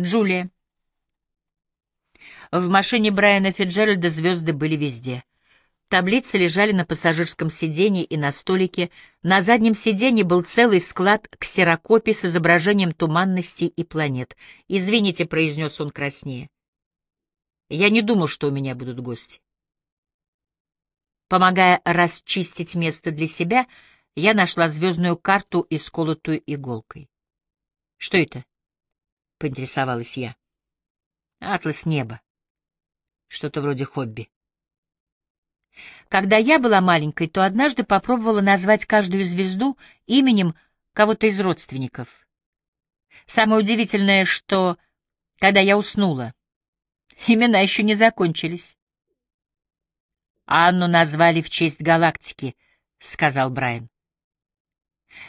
Джулия. В машине Брайана Фиджеральда звезды были везде. Таблицы лежали на пассажирском сиденье и на столике. На заднем сиденье был целый склад ксерокопий с изображением туманностей и планет. «Извините», — произнес он краснее. «Я не думал, что у меня будут гости». Помогая расчистить место для себя, я нашла звездную карту, исколотую иголкой. «Что это?» — поинтересовалась я. «Атлас неба. Что-то вроде хобби». Когда я была маленькой, то однажды попробовала назвать каждую звезду именем кого-то из родственников. Самое удивительное, что, когда я уснула, имена еще не закончились. «Анну назвали в честь галактики», — сказал Брайан.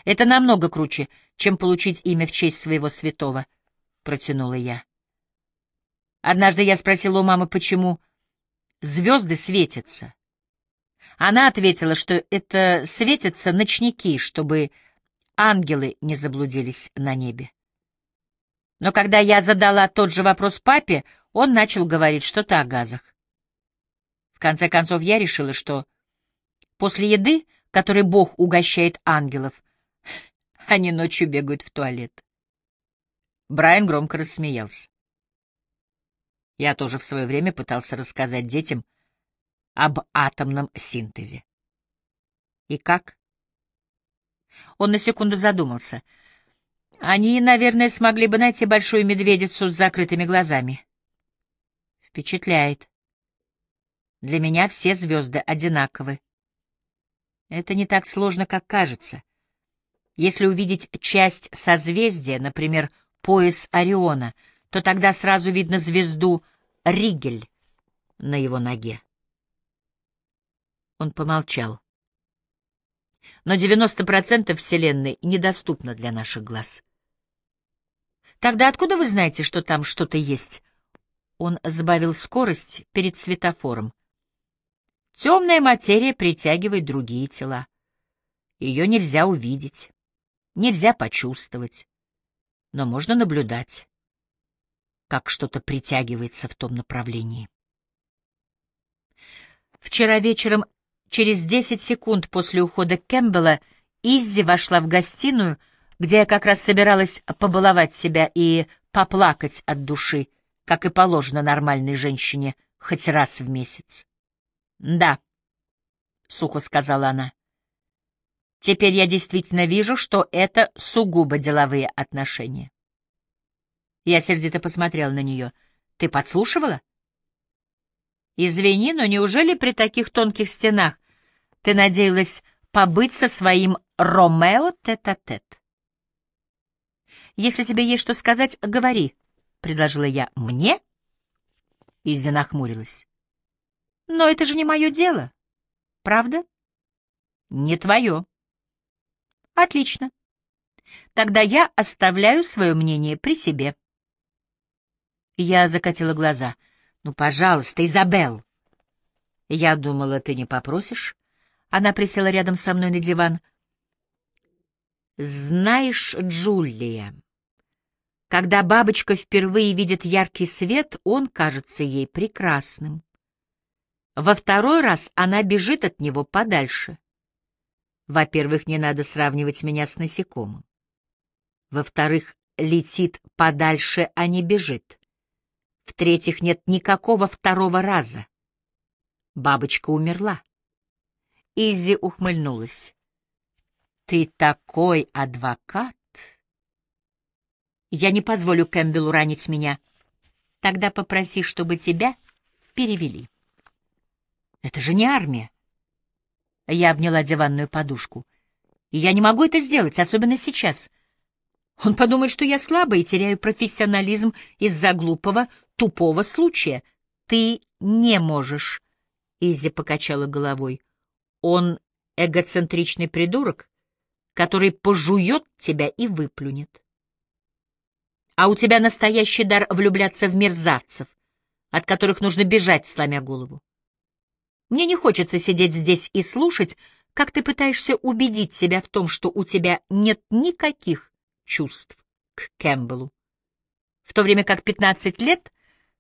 «Это намного круче, чем получить имя в честь своего святого», — протянула я. Однажды я спросила у мамы, почему звезды светятся. Она ответила, что это светятся ночники, чтобы ангелы не заблудились на небе. Но когда я задала тот же вопрос папе, он начал говорить что-то о газах. В конце концов, я решила, что после еды, которой Бог угощает ангелов, они ночью бегают в туалет. Брайан громко рассмеялся. Я тоже в свое время пытался рассказать детям, об атомном синтезе. И как? Он на секунду задумался. Они, наверное, смогли бы найти большую медведицу с закрытыми глазами. Впечатляет. Для меня все звезды одинаковы. Это не так сложно, как кажется. Если увидеть часть созвездия, например, пояс Ориона, то тогда сразу видно звезду Ригель на его ноге. Он помолчал. Но 90% Вселенной недоступно для наших глаз. Тогда откуда вы знаете, что там что-то есть? Он сбавил скорость перед светофором. Темная материя притягивает другие тела. Ее нельзя увидеть, нельзя почувствовать, но можно наблюдать, как что-то притягивается в том направлении. Вчера вечером Через десять секунд после ухода Кэмпбелла Иззи вошла в гостиную, где я как раз собиралась побаловать себя и поплакать от души, как и положено нормальной женщине, хоть раз в месяц. «Да», — сухо сказала она. «Теперь я действительно вижу, что это сугубо деловые отношения». Я сердито посмотрел на нее. «Ты подслушивала?» Извини, но неужели при таких тонких стенах ты надеялась побыть со своим Ромео тет-а-тет? -тет? Если тебе есть что сказать, говори, — предложила я. Мне? Иззи нахмурилась. Но это же не мое дело, правда? Не твое. Отлично. Тогда я оставляю свое мнение при себе. Я закатила глаза — ну, пожалуйста, Изабел. Я думала, ты не попросишь. Она присела рядом со мной на диван. Знаешь, Джулия, когда бабочка впервые видит яркий свет, он кажется ей прекрасным. Во второй раз она бежит от него подальше. Во-первых, не надо сравнивать меня с насекомым. Во-вторых, летит подальше, а не бежит. В-третьих, нет никакого второго раза. Бабочка умерла. Изи ухмыльнулась. «Ты такой адвокат!» «Я не позволю Кэмпбеллу ранить меня. Тогда попроси, чтобы тебя перевели». «Это же не армия!» Я обняла диванную подушку. «И я не могу это сделать, особенно сейчас. Он подумает, что я слабая и теряю профессионализм из-за глупого, тупого случая. Ты не можешь. Изи покачала головой. Он эгоцентричный придурок, который пожует тебя и выплюнет. А у тебя настоящий дар влюбляться в мерзавцев, от которых нужно бежать, сломя голову. Мне не хочется сидеть здесь и слушать, как ты пытаешься убедить себя в том, что у тебя нет никаких чувств к Кэмпбеллу. в то время как 15 лет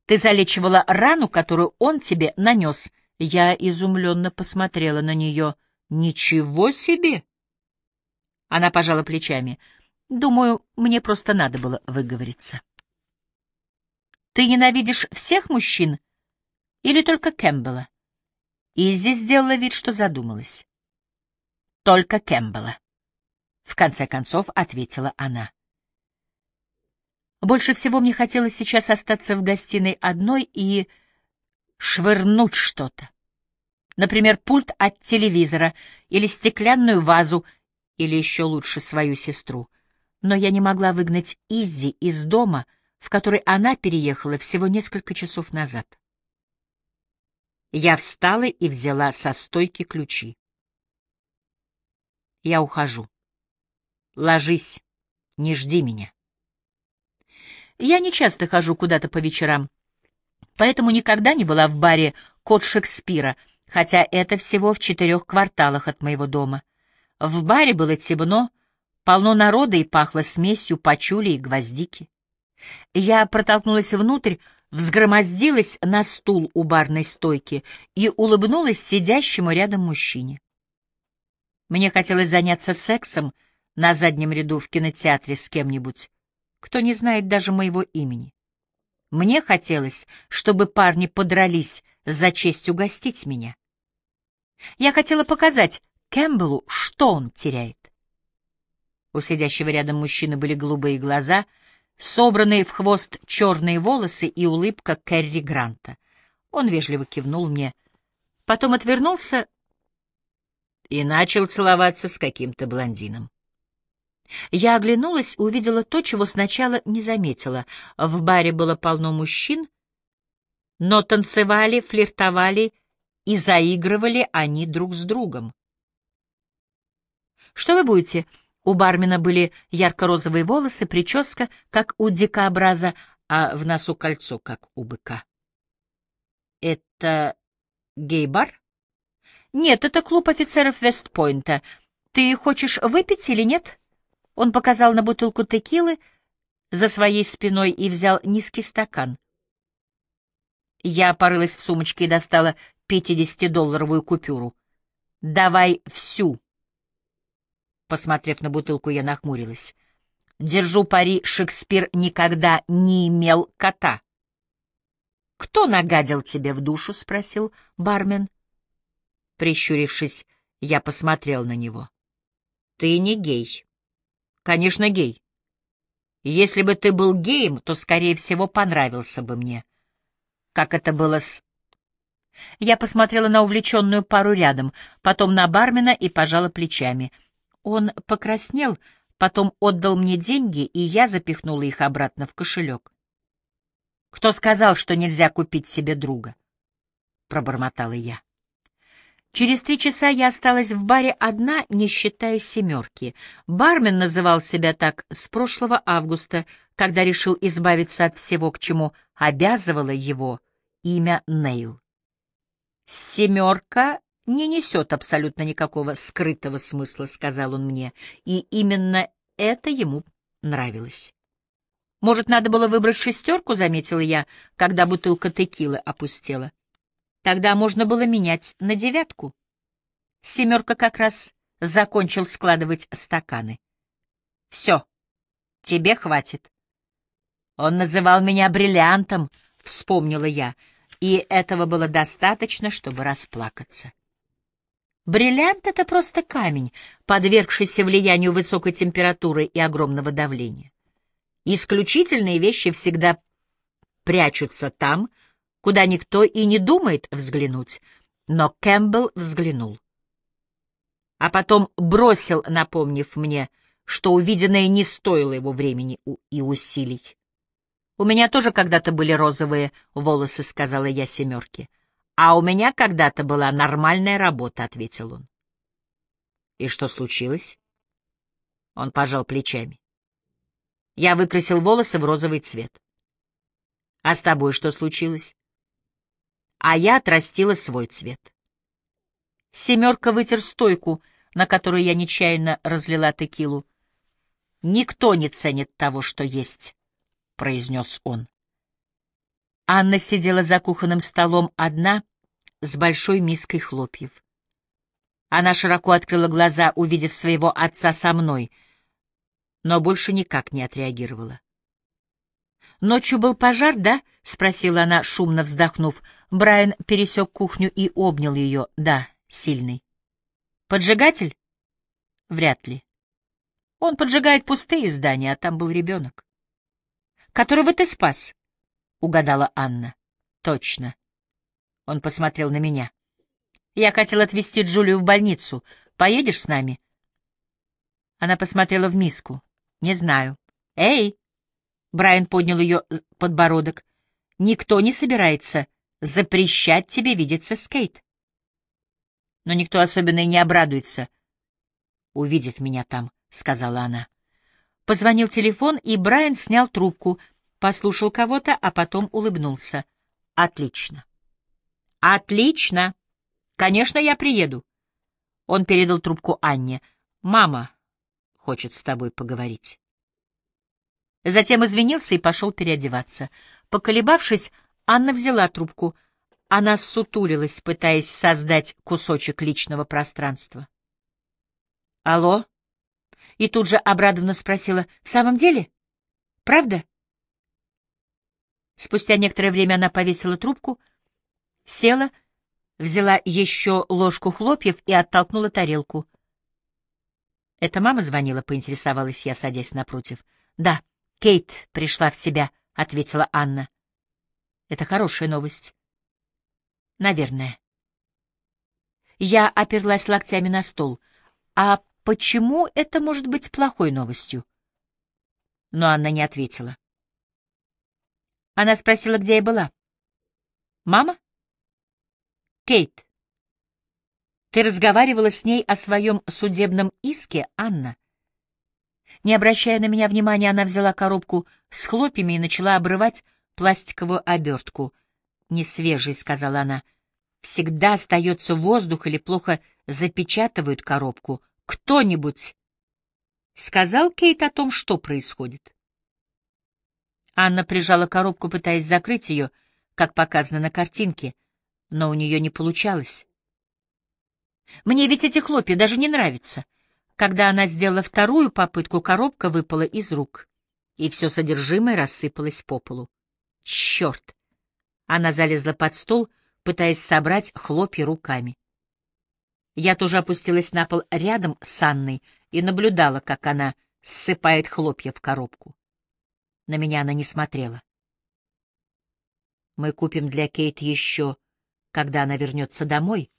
ты залечивала рану, которую он тебе нанес. Я изумленно посмотрела на нее. Ничего себе! Она пожала плечами. Думаю, мне просто надо было выговориться. Ты ненавидишь всех мужчин или только Кэмпбелла? Изи сделала вид, что задумалась. Только Кэмпбелла. В конце концов ответила она. Больше всего мне хотелось сейчас остаться в гостиной одной и швырнуть что-то. Например, пульт от телевизора или стеклянную вазу, или еще лучше свою сестру. Но я не могла выгнать Иззи из дома, в который она переехала всего несколько часов назад. Я встала и взяла со стойки ключи. Я ухожу. Ложись, не жди меня. Я не часто хожу куда-то по вечерам, поэтому никогда не была в баре «Кот Шекспира», хотя это всего в четырех кварталах от моего дома. В баре было темно, полно народа и пахло смесью пачули и гвоздики. Я протолкнулась внутрь, взгромоздилась на стул у барной стойки и улыбнулась сидящему рядом мужчине. Мне хотелось заняться сексом на заднем ряду в кинотеатре с кем-нибудь, кто не знает даже моего имени. Мне хотелось, чтобы парни подрались за честь угостить меня. Я хотела показать Кэмпбеллу, что он теряет. У сидящего рядом мужчины были голубые глаза, собранные в хвост черные волосы и улыбка Кэрри Гранта. Он вежливо кивнул мне, потом отвернулся и начал целоваться с каким-то блондином. Я оглянулась и увидела то, чего сначала не заметила. В баре было полно мужчин, но танцевали, флиртовали и заигрывали они друг с другом. «Что вы будете?» У бармена были ярко-розовые волосы, прическа, как у дикобраза, а в носу кольцо, как у быка. «Это гей-бар?» «Нет, это клуб офицеров Вестпойнта. Ты хочешь выпить или нет?» Он показал на бутылку текилы за своей спиной и взял низкий стакан. Я порылась в сумочке и достала пятидесятидолларовую купюру. «Давай всю!» Посмотрев на бутылку, я нахмурилась. «Держу пари, Шекспир никогда не имел кота». «Кто нагадил тебе в душу?» — спросил бармен. Прищурившись, я посмотрел на него. «Ты не гей». Конечно, гей. Если бы ты был геем, то, скорее всего, понравился бы мне. Как это было с... Я посмотрела на увлеченную пару рядом, потом на бармена и пожала плечами. Он покраснел, потом отдал мне деньги, и я запихнула их обратно в кошелек. «Кто сказал, что нельзя купить себе друга?» — пробормотала я. Через три часа я осталась в баре одна, не считая семерки. Бармен называл себя так с прошлого августа, когда решил избавиться от всего, к чему обязывало его имя Нейл. «Семерка не несет абсолютно никакого скрытого смысла», — сказал он мне, и именно это ему нравилось. «Может, надо было выбрать шестерку», — заметила я, когда бутылка текилы опустела. Тогда можно было менять на девятку. Семерка как раз закончил складывать стаканы. Все, тебе хватит. Он называл меня бриллиантом, вспомнила я, и этого было достаточно, чтобы расплакаться. Бриллиант — это просто камень, подвергшийся влиянию высокой температуры и огромного давления. Исключительные вещи всегда прячутся там, куда никто и не думает взглянуть, но Кэмпбелл взглянул. А потом бросил, напомнив мне, что увиденное не стоило его времени и усилий. «У меня тоже когда-то были розовые волосы», — сказала я семерке. «А у меня когда-то была нормальная работа», — ответил он. «И что случилось?» Он пожал плечами. Я выкрасил волосы в розовый цвет. «А с тобой что случилось?» а я отрастила свой цвет. Семерка вытер стойку, на которую я нечаянно разлила текилу. Никто не ценит того, что есть. произнес он. Анна сидела за кухонным столом одна, с большой миской хлопьев. Она широко открыла глаза, увидев своего отца со мной, но больше никак не отреагировала. «Ночью был пожар, да?» — спросила она, шумно вздохнув. Брайан пересек кухню и обнял ее. «Да, сильный». «Поджигатель?» «Вряд ли. Он поджигает пустые здания, а там был ребенок». «Которого ты спас?» — угадала Анна. «Точно». Он посмотрел на меня. «Я хотел отвезти Джулию в больницу. Поедешь с нами?» Она посмотрела в миску. «Не знаю». «Эй!» Брайан поднял ее подбородок. «Никто не собирается запрещать тебе видеться с Кейт. Но никто особенно и не обрадуется, увидев меня там», — сказала она. Позвонил телефон, и Брайан снял трубку, послушал кого-то, а потом улыбнулся. «Отлично». «Отлично! Конечно, я приеду». Он передал трубку Анне. «Мама хочет с тобой поговорить». Затем извинился и пошел переодеваться. Поколебавшись, Анна взяла трубку. Она сутулилась, пытаясь создать кусочек личного пространства. «Алло?» И тут же обрадованно спросила, «В самом деле? Правда?» Спустя некоторое время она повесила трубку, села, взяла еще ложку хлопьев и оттолкнула тарелку. «Это мама звонила?» — поинтересовалась я, садясь напротив. «Да». Кейт пришла в себя, — ответила Анна. Это хорошая новость. Наверное. Я оперлась локтями на стол. А почему это может быть плохой новостью? Но Анна не ответила. Она спросила, где я была. Мама? Кейт. Ты разговаривала с ней о своем судебном иске, Анна? Не обращая на меня внимания, она взяла коробку с хлопьями и начала обрывать пластиковую обертку. «Не свежий», — сказала она. «Всегда остается воздух или плохо запечатывают коробку. Кто-нибудь...» Сказал Кейт о том, что происходит. Анна прижала коробку, пытаясь закрыть ее, как показано на картинке, но у нее не получалось. «Мне ведь эти хлопья даже не нравятся», когда она сделала вторую попытку, коробка выпала из рук, и все содержимое рассыпалось по полу. Черт! Она залезла под стол, пытаясь собрать хлопья руками. Я тоже опустилась на пол рядом с Анной и наблюдала, как она ссыпает хлопья в коробку. На меня она не смотрела. «Мы купим для Кейт еще, когда она вернется домой»,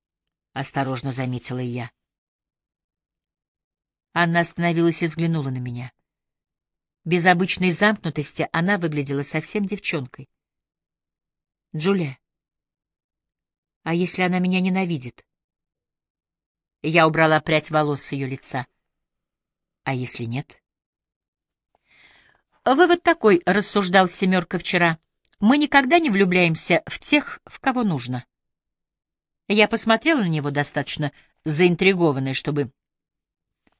— осторожно заметила я. Анна остановилась и взглянула на меня. Без обычной замкнутости она выглядела совсем девчонкой. «Джулия, а если она меня ненавидит?» Я убрала прядь волос с ее лица. «А если нет?» «Вывод такой», — рассуждал Семерка вчера. «Мы никогда не влюбляемся в тех, в кого нужно». Я посмотрела на него достаточно заинтригованной, чтобы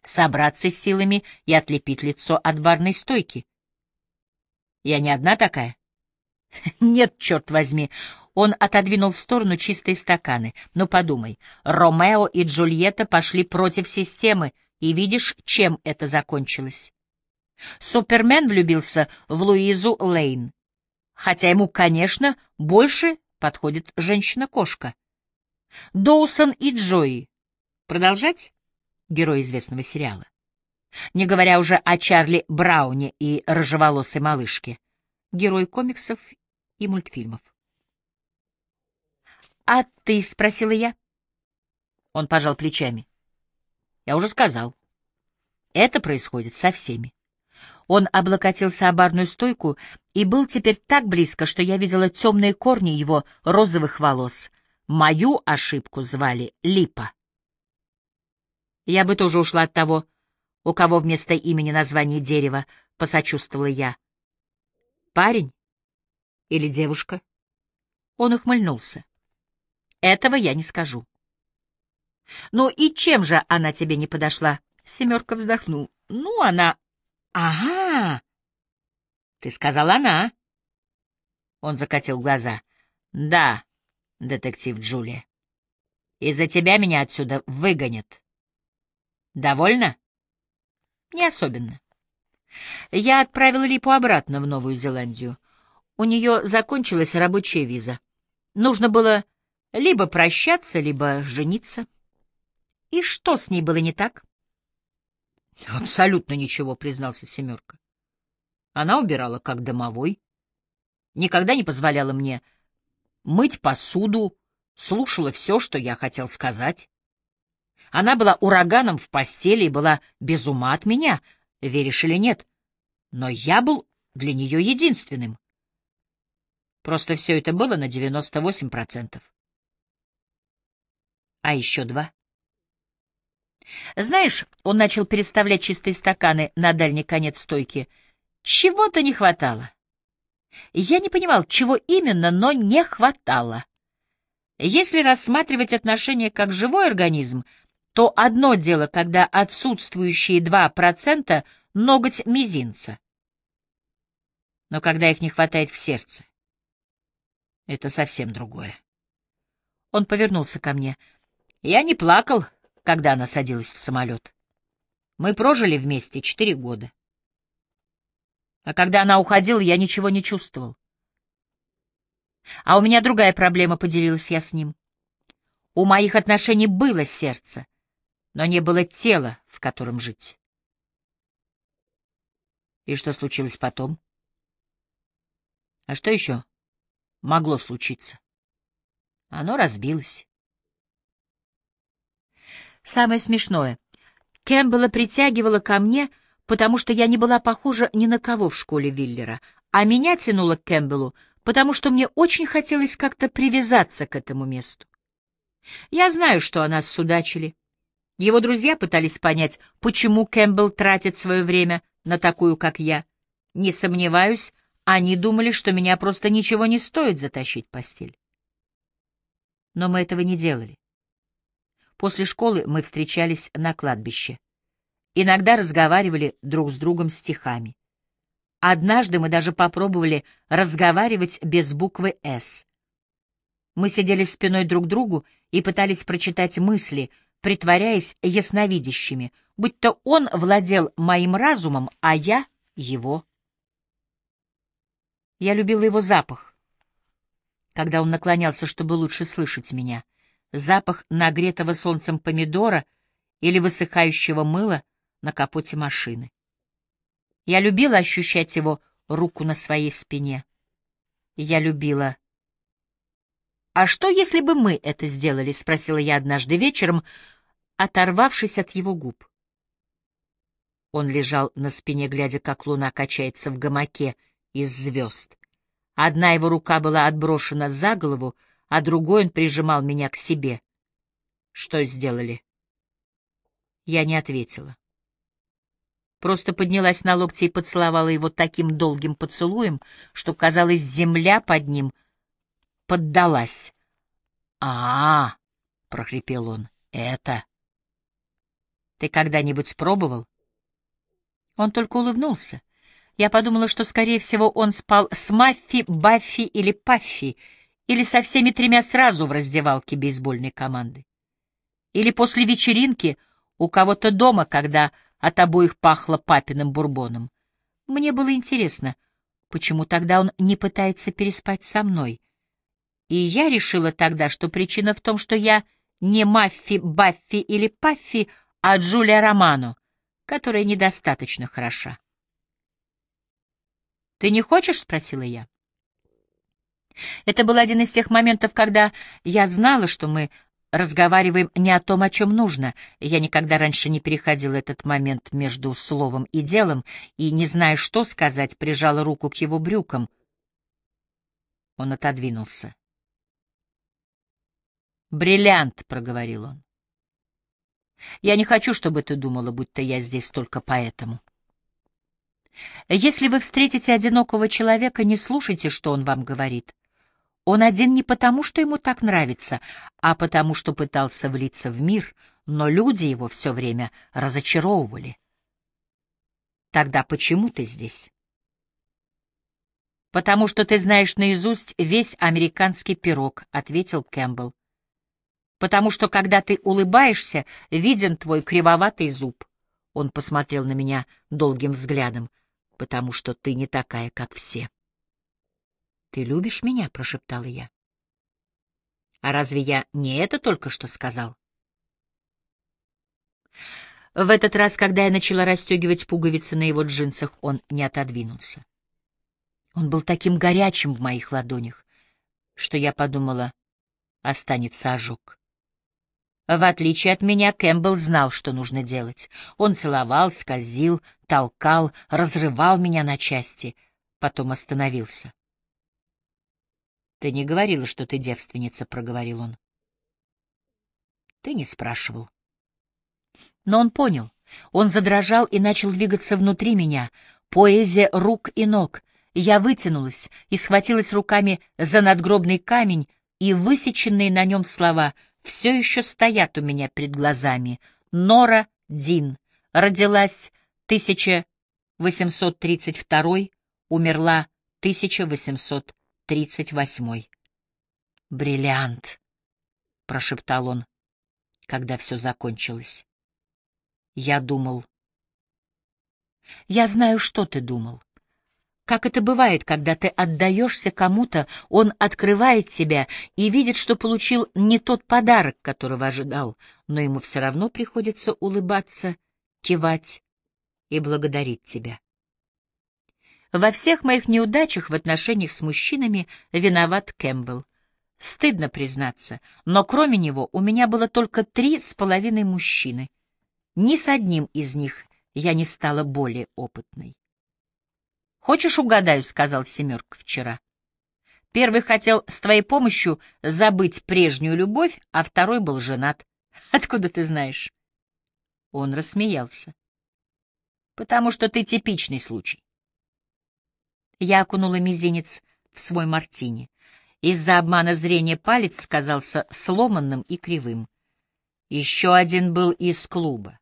собраться с силами и отлепить лицо от барной стойки. Я не одна такая? Нет, черт возьми. Он отодвинул в сторону чистые стаканы. Ну подумай, Ромео и Джульетта пошли против системы, и видишь, чем это закончилось. Супермен влюбился в Луизу Лейн, хотя ему, конечно, больше подходит женщина-кошка. Доусон и Джои. Продолжать? герой известного сериала. Не говоря уже о Чарли Брауне и рыжеволосой малышке, герой комиксов и мультфильмов. «А ты?» — спросила я. Он пожал плечами. «Я уже сказал. Это происходит со всеми». Он облокотился о барную стойку и был теперь так близко, что я видела темные корни его розовых волос. Мою ошибку звали Липа. Я бы тоже ушла от того, у кого вместо имени название дерева, — посочувствовала я. Парень или девушка? Он ухмыльнулся. Этого я не скажу. Ну и чем же она тебе не подошла? Семерка вздохнул. Ну, она... Ага. Ты сказал она. Он закатил глаза. Да, детектив Джулия. Из-за тебя меня отсюда выгонят. Довольно? Не особенно. Я отправил Липу обратно в Новую Зеландию. У нее закончилась рабочая виза. Нужно было либо прощаться, либо жениться. И что с ней было не так? Абсолютно ничего, признался Семерка. Она убирала как домовой, никогда не позволяла мне мыть посуду, слушала все, что я хотел сказать. Она была ураганом в постели и была без ума от меня, веришь или нет. Но я был для нее единственным. Просто все это было на 98%. А еще два. Знаешь, он начал переставлять чистые стаканы на дальний конец стойки. Чего-то не хватало. Я не понимал, чего именно, но не хватало. Если рассматривать отношения как живой организм, то одно дело, когда отсутствующие 2% — ноготь мизинца. Но когда их не хватает в сердце, это совсем другое. Он повернулся ко мне. Я не плакал, когда она садилась в самолет. Мы прожили вместе четыре года. А когда она уходила, я ничего не чувствовал. А у меня другая проблема, поделилась я с ним. У моих отношений было сердце, но не было тела, в котором жить. И что случилось потом? А что еще могло случиться? Оно разбилось. Самое смешное. Кэмпбелла притягивала ко мне, потому что я не была похожа ни на кого в школе Виллера, а меня тянуло к Кэмпбеллу, потому что мне очень хотелось как-то привязаться к этому месту. Я знаю, что о нас судачили. Его друзья пытались понять, почему Кэмпбелл тратит свое время на такую, как я. Не сомневаюсь, они думали, что меня просто ничего не стоит затащить в постель. Но мы этого не делали. После школы мы встречались на кладбище. Иногда разговаривали друг с другом стихами. Однажды мы даже попробовали разговаривать без буквы «С». Мы сидели спиной друг к другу и пытались прочитать мысли, притворяясь ясновидящими, будь то он владел моим разумом, а я — его. Я любила его запах, когда он наклонялся, чтобы лучше слышать меня — запах нагретого солнцем помидора или высыхающего мыла на капоте машины. Я любила ощущать его руку на своей спине. Я любила... «А что, если бы мы это сделали?» — спросила я однажды вечером, оторвавшись от его губ. Он лежал на спине, глядя, как луна качается в гамаке из звезд. Одна его рука была отброшена за голову, а другой он прижимал меня к себе. Что сделали? Я не ответила. Просто поднялась на локти и поцеловала его таким долгим поцелуем, что, казалось, земля под ним поддалась. а, -а, -а прохрипел он, — это... Ты когда-нибудь пробовал? Он только улыбнулся. Я подумала, что, скорее всего, он спал с Маффи, Баффи или Паффи, или со всеми тремя сразу в раздевалке бейсбольной команды. Или после вечеринки у кого-то дома, когда от обоих пахло папиным бурбоном. Мне было интересно, почему тогда он не пытается переспать со мной. И я решила тогда, что причина в том, что я не Маффи, Баффи или Паффи, а Джулия Романо, которая недостаточно хороша. «Ты не хочешь?» — спросила я. Это был один из тех моментов, когда я знала, что мы разговариваем не о том, о чем нужно. Я никогда раньше не переходил этот момент между словом и делом, и, не зная, что сказать, прижала руку к его брюкам. Он отодвинулся. «Бриллиант», — проговорил он. «Я не хочу, чтобы ты думала, будто я здесь только поэтому». Если вы встретите одинокого человека, не слушайте, что он вам говорит. Он один не потому, что ему так нравится, а потому, что пытался влиться в мир, но люди его все время разочаровывали. Тогда почему ты здесь? «Потому что ты знаешь наизусть весь американский пирог», — ответил Кэмпбелл. «Потому что, когда ты улыбаешься, виден твой кривоватый зуб». Он посмотрел на меня долгим взглядом. «Потому что ты не такая, как все». «Ты любишь меня?» — прошептала я. «А разве я не это только что сказал?» В этот раз, когда я начала расстегивать пуговицы на его джинсах, он не отодвинулся. Он был таким горячим в моих ладонях, что я подумала, останется ожог. В отличие от меня, Кэмпбелл знал, что нужно делать. Он целовал, скользил, толкал, разрывал меня на части, потом остановился. «Ты не говорила, что ты девственница», — проговорил он. «Ты не спрашивал». Но он понял. Он задрожал и начал двигаться внутри меня. Поэзия рук и ног. Я вытянулась и схватилась руками за надгробный камень, и высеченные на нем слова все еще стоят у меня перед глазами. Нора Дин. Родилась 1832, умерла 1838. «Бриллиант», — прошептал он, когда все закончилось. Я думал. Я знаю, что ты думал. Как это бывает, когда ты отдаешься кому-то, он открывает тебя и видит, что получил не тот подарок, которого ожидал, но ему все равно приходится улыбаться, кивать и благодарить тебя. Во всех моих неудачах в отношениях с мужчинами виноват Кэмпбелл. Стыдно признаться, но кроме него у меня было только три с половиной мужчины — ни с одним из них я не стала более опытной. «Хочешь, угадаю?» — сказал Семерка вчера. Первый хотел с твоей помощью забыть прежнюю любовь, а второй был женат. Откуда ты знаешь? Он рассмеялся. Потому что ты типичный случай. Я окунула мизинец в свой мартини. Из-за обмана зрения палец казался сломанным и кривым. Еще один был из клуба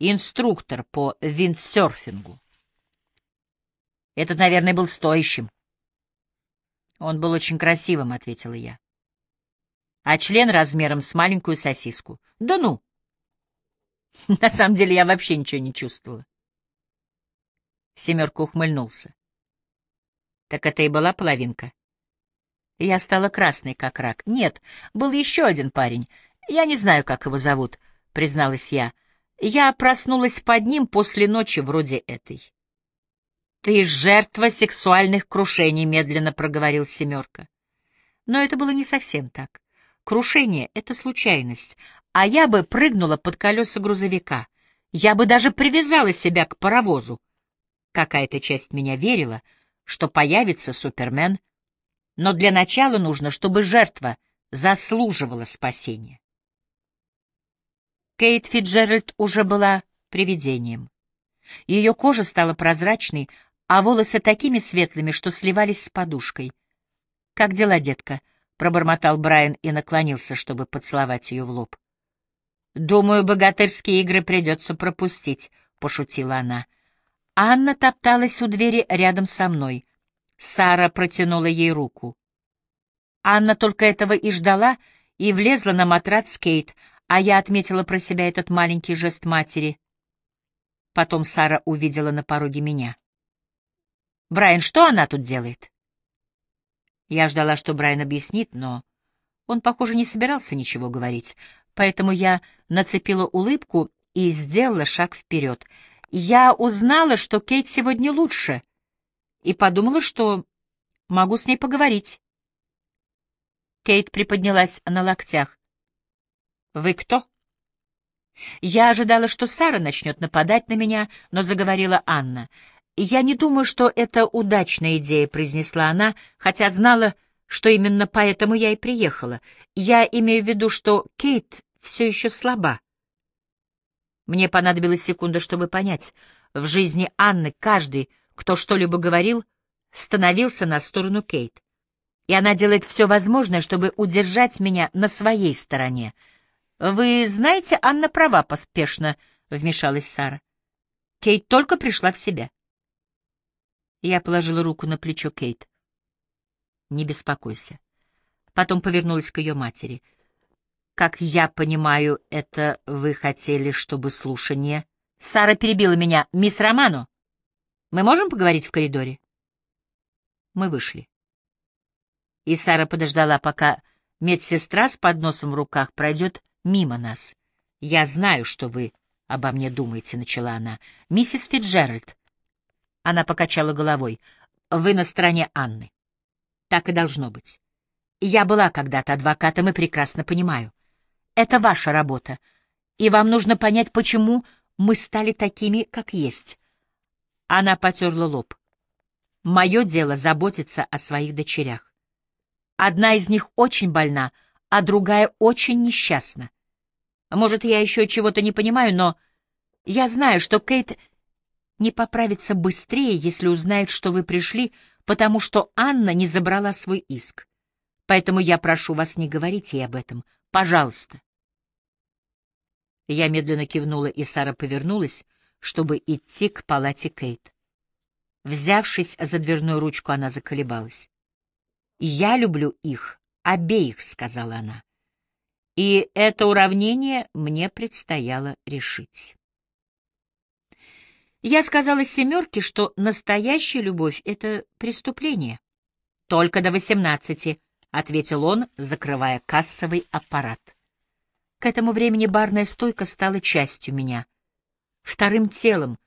инструктор по виндсерфингу. Этот, наверное, был стоящим. Он был очень красивым, — ответила я. А член размером с маленькую сосиску. Да ну! На самом деле я вообще ничего не чувствовала. Семерка ухмыльнулся. Так это и была половинка. Я стала красной, как рак. Нет, был еще один парень. Я не знаю, как его зовут, — призналась я. — я проснулась под ним после ночи вроде этой. «Ты жертва сексуальных крушений», — медленно проговорил Семерка. Но это было не совсем так. Крушение — это случайность, а я бы прыгнула под колеса грузовика. Я бы даже привязала себя к паровозу. Какая-то часть меня верила, что появится Супермен, но для начала нужно, чтобы жертва заслуживала спасения. Кейт Фиджеральд уже была привидением. Ее кожа стала прозрачной, а волосы такими светлыми, что сливались с подушкой. «Как дела, детка?» — пробормотал Брайан и наклонился, чтобы поцеловать ее в лоб. «Думаю, богатырские игры придется пропустить», — пошутила она. Анна топталась у двери рядом со мной. Сара протянула ей руку. Анна только этого и ждала, и влезла на матрац Кейт, а я отметила про себя этот маленький жест матери. Потом Сара увидела на пороге меня. «Брайан, что она тут делает?» Я ждала, что Брайан объяснит, но он, похоже, не собирался ничего говорить, поэтому я нацепила улыбку и сделала шаг вперед. Я узнала, что Кейт сегодня лучше, и подумала, что могу с ней поговорить. Кейт приподнялась на локтях. «Вы кто?» Я ожидала, что Сара начнет нападать на меня, но заговорила Анна. «Я не думаю, что это удачная идея», — произнесла она, хотя знала, что именно поэтому я и приехала. Я имею в виду, что Кейт все еще слаба. Мне понадобилась секунда, чтобы понять. В жизни Анны каждый, кто что-либо говорил, становился на сторону Кейт. И она делает все возможное, чтобы удержать меня на своей стороне — «Вы знаете, Анна права», — поспешно вмешалась Сара. Кейт только пришла в себя. Я положила руку на плечо Кейт. Не беспокойся. Потом повернулась к ее матери. Как я понимаю, это вы хотели, чтобы слушание... Сара перебила меня. «Мисс Романо, мы можем поговорить в коридоре?» Мы вышли. И Сара подождала, пока медсестра с подносом в руках пройдет мимо нас. «Я знаю, что вы обо мне думаете», — начала она. «Миссис Фитджеральд». Она покачала головой. «Вы на стороне Анны. Так и должно быть. Я была когда-то адвокатом и прекрасно понимаю. Это ваша работа, и вам нужно понять, почему мы стали такими, как есть. Она потерла лоб. Мое дело заботиться о своих дочерях. Одна из них очень больна, а другая очень несчастна. Может, я еще чего-то не понимаю, но я знаю, что Кейт не поправится быстрее, если узнает, что вы пришли, потому что Анна не забрала свой иск. Поэтому я прошу вас не говорить ей об этом. Пожалуйста. Я медленно кивнула, и Сара повернулась, чтобы идти к палате Кейт. Взявшись за дверную ручку, она заколебалась. «Я люблю их, обеих», — сказала она. И это уравнение мне предстояло решить. Я сказала семерке, что настоящая любовь — это преступление. Только до восемнадцати, — ответил он, закрывая кассовый аппарат. К этому времени барная стойка стала частью меня, вторым телом,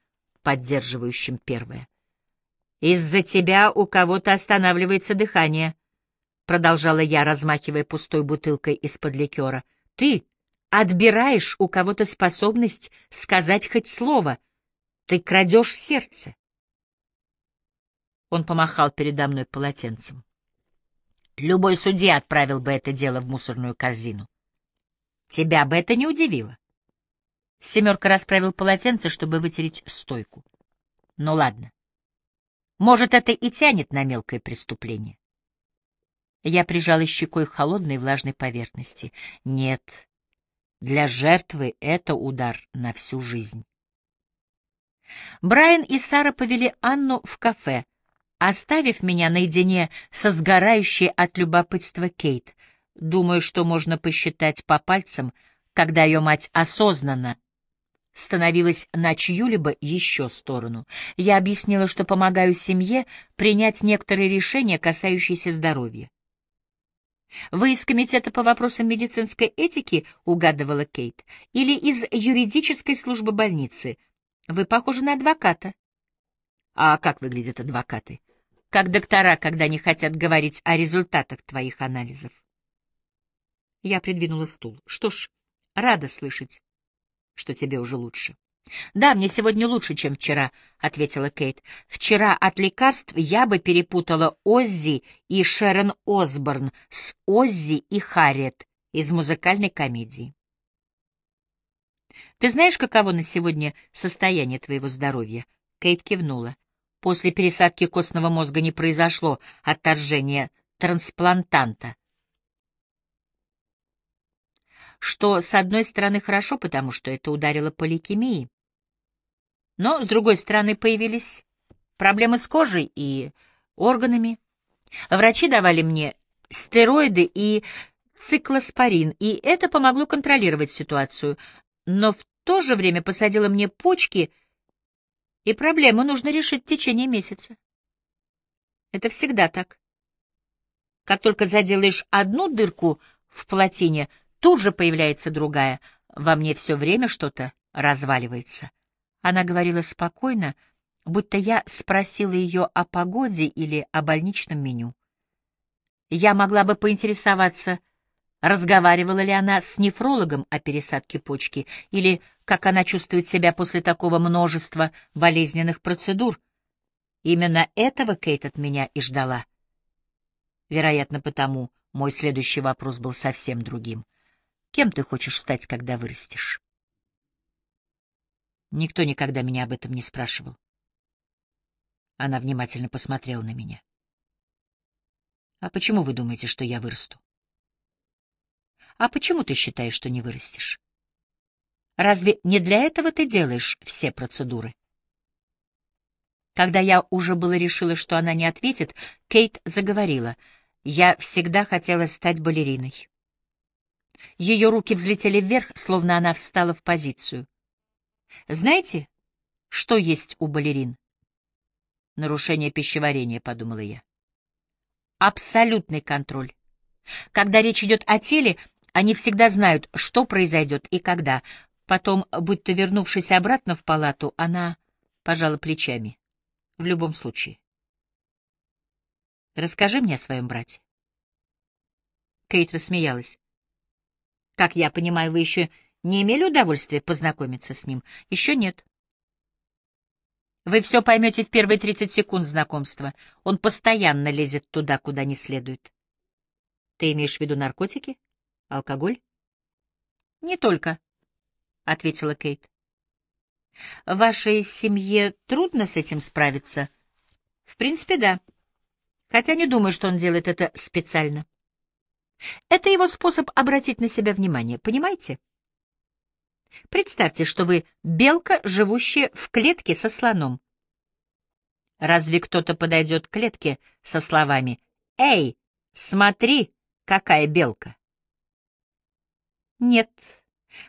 поддерживающим первое. «Из-за тебя у кого-то останавливается дыхание», — продолжала я, размахивая пустой бутылкой из-под ликера. «Ты отбираешь у кого-то способность сказать хоть слово — ты крадешь сердце. Он помахал передо мной полотенцем. Любой судья отправил бы это дело в мусорную корзину. Тебя бы это не удивило. Семерка расправил полотенце, чтобы вытереть стойку. Ну ладно. Может, это и тянет на мелкое преступление. Я прижала щекой к холодной влажной поверхности. Нет, для жертвы это удар на всю жизнь. Брайан и Сара повели Анну в кафе, оставив меня наедине со сгорающей от любопытства Кейт. Думаю, что можно посчитать по пальцам, когда ее мать осознанно становилась на чью-либо еще сторону. Я объяснила, что помогаю семье принять некоторые решения, касающиеся здоровья. «Вы из комитета по вопросам медицинской этики?» — угадывала Кейт. «Или из юридической службы больницы?» Вы похожи на адвоката. А как выглядят адвокаты? Как доктора, когда не хотят говорить о результатах твоих анализов. Я придвинула стул. Что ж, рада слышать, что тебе уже лучше. «Да, мне сегодня лучше, чем вчера», — ответила Кейт. «Вчера от лекарств я бы перепутала Оззи и Шерон Осборн с Оззи и Харриет из музыкальной комедии». Ты знаешь, каково на сегодня состояние твоего здоровья? Кейт кивнула. После пересадки костного мозга не произошло отторжения трансплантанта. Что, с одной стороны, хорошо, потому что это ударило по лейкемии. Но, с другой стороны, появились проблемы с кожей и органами. Врачи давали мне стероиды и циклоспорин, и это помогло контролировать ситуацию, но в то же время посадила мне почки, и проблему нужно решить в течение месяца. Это всегда так. Как только заделаешь одну дырку в плотине, тут же появляется другая. Во мне все время что-то разваливается. Она говорила спокойно, будто я спросила ее о погоде или о больничном меню. Я могла бы поинтересоваться, Разговаривала ли она с нефрологом о пересадке почки или как она чувствует себя после такого множества болезненных процедур? Именно этого Кейт от меня и ждала. Вероятно, потому мой следующий вопрос был совсем другим. Кем ты хочешь стать, когда вырастешь? Никто никогда меня об этом не спрашивал. Она внимательно посмотрела на меня. А почему вы думаете, что я вырасту? А почему ты считаешь, что не вырастешь? Разве не для этого ты делаешь все процедуры? Когда я уже было решила, что она не ответит, Кейт заговорила. Я всегда хотела стать балериной. Ее руки взлетели вверх, словно она встала в позицию. Знаете, что есть у балерин? Нарушение пищеварения, подумала я. Абсолютный контроль. Когда речь идет о теле, они всегда знают, что произойдет и когда. Потом, будто вернувшись обратно в палату, она пожала плечами. В любом случае. Расскажи мне о своем брате. Кейт рассмеялась. Как я понимаю, вы еще не имели удовольствия познакомиться с ним? Еще нет. Вы все поймете в первые тридцать секунд знакомства. Он постоянно лезет туда, куда не следует. Ты имеешь в виду наркотики? Алкоголь? Не только, — ответила Кейт. Вашей семье трудно с этим справиться? В принципе, да. Хотя не думаю, что он делает это специально. Это его способ обратить на себя внимание, понимаете? Представьте, что вы белка, живущая в клетке со слоном. Разве кто-то подойдет к клетке со словами «Эй, смотри, какая белка»? Нет,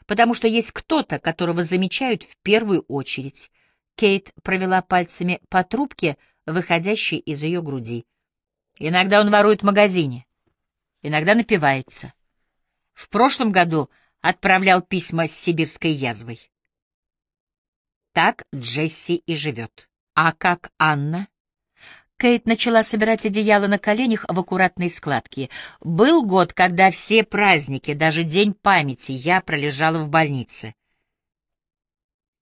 потому что есть кто-то, которого замечают в первую очередь. Кейт провела пальцами по трубке, выходящей из ее груди. Иногда он ворует в магазине, иногда напивается. В прошлом году отправлял письма с сибирской язвой. Так Джесси и живет. А как Анна? Кейт начала собирать одеяло на коленях в аккуратные складки. Был год, когда все праздники, даже День памяти, я пролежала в больнице.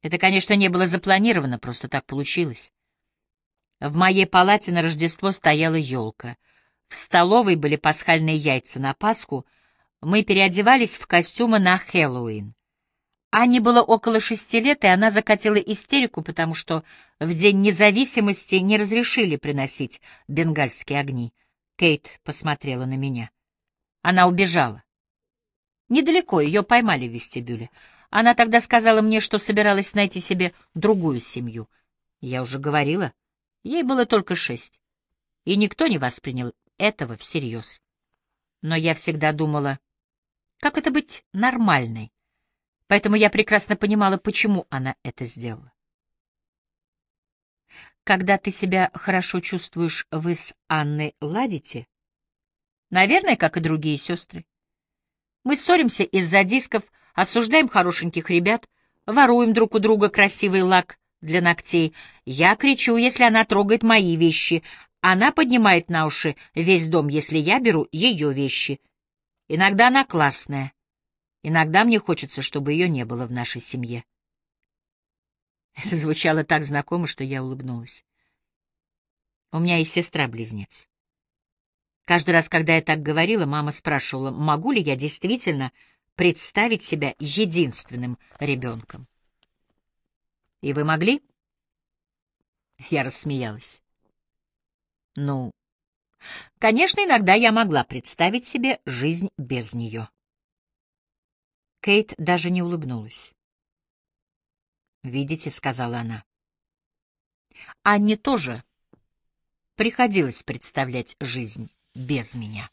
Это, конечно, не было запланировано, просто так получилось. В моей палате на Рождество стояла елка. В столовой были пасхальные яйца на Пасху. Мы переодевались в костюмы на Хэллоуин. Анне было около шести лет, и она закатила истерику, потому что в День независимости не разрешили приносить бенгальские огни. Кейт посмотрела на меня. Она убежала. Недалеко, ее поймали в вестибюле. Она тогда сказала мне, что собиралась найти себе другую семью. Я уже говорила, ей было только шесть. И никто не воспринял этого всерьез. Но я всегда думала, как это быть нормальной? Поэтому я прекрасно понимала, почему она это сделала. Когда ты себя хорошо чувствуешь, вы с Анной ладите? Наверное, как и другие сестры. Мы ссоримся из-за дисков, обсуждаем хорошеньких ребят, воруем друг у друга красивый лак для ногтей. Я кричу, если она трогает мои вещи. Она поднимает на уши весь дом, если я беру ее вещи. Иногда она классная. Иногда мне хочется, чтобы ее не было в нашей семье. Это звучало так знакомо, что я улыбнулась. У меня есть сестра-близнец. Каждый раз, когда я так говорила, мама спрашивала, могу ли я действительно представить себя единственным ребенком. И вы могли? Я рассмеялась. Ну, конечно, иногда я могла представить себе жизнь без нее. Кейт даже не улыбнулась. «Видите», — сказала она. «Анне тоже приходилось представлять жизнь без меня».